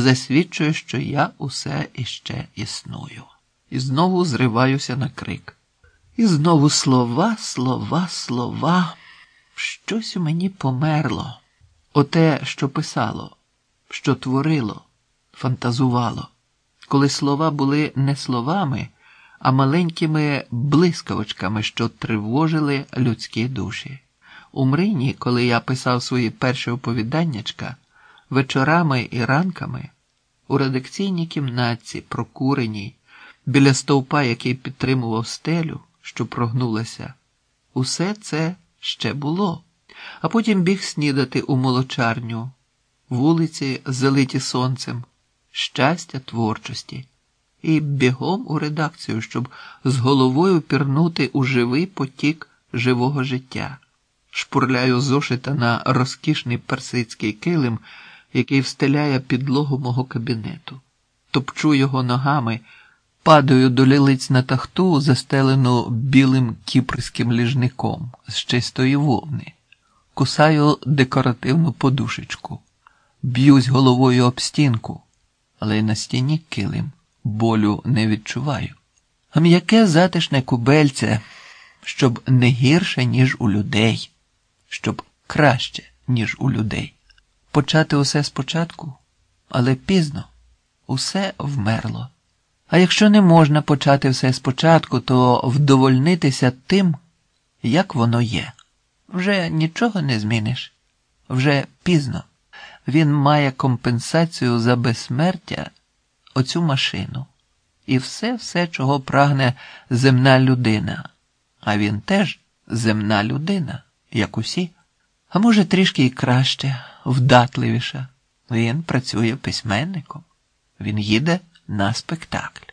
засвідчує, що я усе іще існую. І знову зриваюся на крик. І знову слова, слова, слова. Щось у мені померло. Оте, що писало, що творило, фантазувало, коли слова були не словами, а маленькими блискавочками, що тривожили людські душі. У Мрині, коли я писав свої перші оповіданнячка, вечорами і ранками, у редакційній кімнатці, прокуреній, біля стовпа, який підтримував стелю, що прогнулася, усе це ще було, а потім біг снідати у молочарню, вулиці, залиті сонцем, щастя творчості, і бігом у редакцію, щоб з головою пірнути у живий потік живого життя. Шпурляю зошита на розкішний персидський килим, який встеляє підлогу мого кабінету, топчу його ногами, падаю до лілиць на тахту, застелену білим кіпрським ліжником з чистої вовни, кусаю декоративну подушечку, б'юсь головою об стінку, але й на стіні килим, болю не відчуваю. А м'яке затишне кубельце, щоб не гірше, ніж у людей. Щоб краще, ніж у людей. Почати усе спочатку, але пізно усе вмерло. А якщо не можна почати все спочатку, то вдовольнитися тим, як воно є. Вже нічого не зміниш, вже пізно. Він має компенсацію за безсмертя оцю машину. І все, все, чого прагне земна людина. А він теж земна людина як усі, а може, трішки і краще, вдатливіше. Він працює письменником, він їде на спектакль.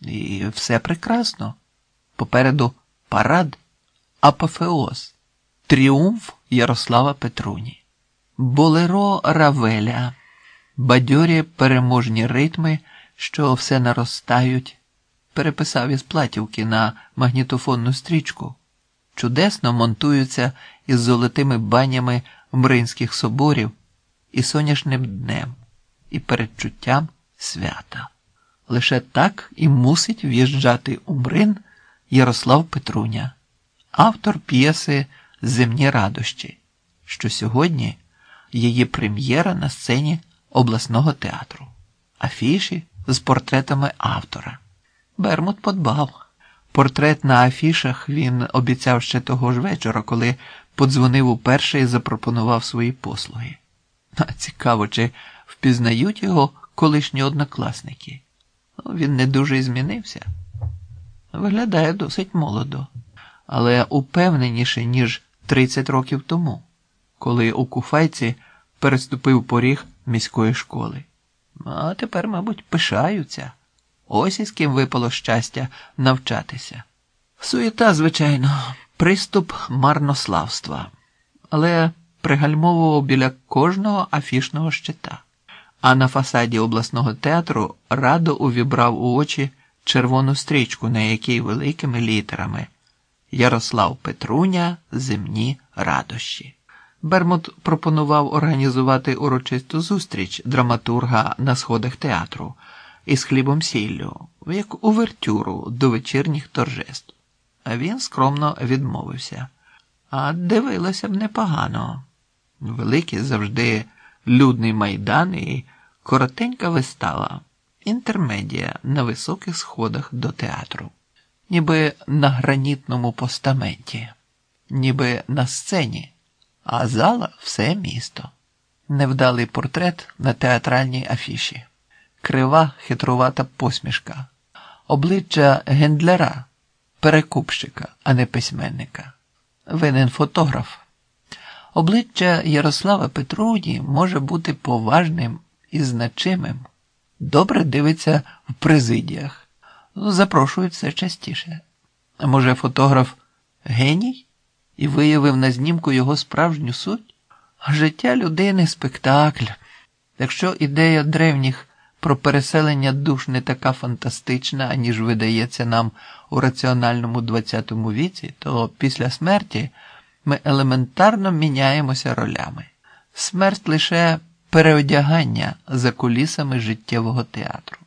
І все прекрасно. Попереду парад, апофеоз, тріумф Ярослава Петруні, Болеро Равеля, бадьорі переможні ритми, що все наростають, переписав із платівки на магнітофонну стрічку чудесно монтуються із золотими банями мринських соборів і сонячним днем, і передчуттям свята. Лише так і мусить в'їжджати у Мрин Ярослав Петруня, автор п'єси Земні радощі, що сьогодні її прем'єра на сцені обласного театру, афіші з портретами автора. Бермут подбав. Портрет на афішах він обіцяв ще того ж вечора, коли подзвонив уперше і запропонував свої послуги. А цікаво, чи впізнають його колишні однокласники. Він не дуже змінився. Виглядає досить молодо, але упевненіше, ніж 30 років тому, коли у куфайці переступив поріг міської школи. А тепер, мабуть, пишаються. Ось із ким випало щастя навчатися. Суєта, звичайно, приступ марнославства, але пригальмовував біля кожного афішного щита. А на фасаді обласного театру радо увібрав у очі червону стрічку, на якій великими літерами Ярослав Петруня земні радощі. Бермут пропонував організувати урочисту зустріч драматурга на сходах театру із хлібом сіллю, як увертюру до вечірніх торжеств. Він скромно відмовився. А дивилося б непогано. Великий завжди людний майдан і коротенька вистава, інтермедія на високих сходах до театру, ніби на гранітному постаменті, ніби на сцені, а зала все місто. Невдалий портрет на театральній афіші. Крива хитрувата посмішка, обличчя гендляра, перекупщика, а не письменника. Винен фотограф. Обличчя Ярослава Петруні може бути поважним і значимим. Добре дивиться в президіях. Запрошують все частіше. Може, фотограф геній і виявив на знімку його справжню суть? Життя людини спектакль. Якщо ідея древніх про переселення душ не така фантастична, аніж видається нам у раціональному ХХ віці, то після смерті ми елементарно міняємося ролями. Смерть лише переодягання за кулісами життєвого театру.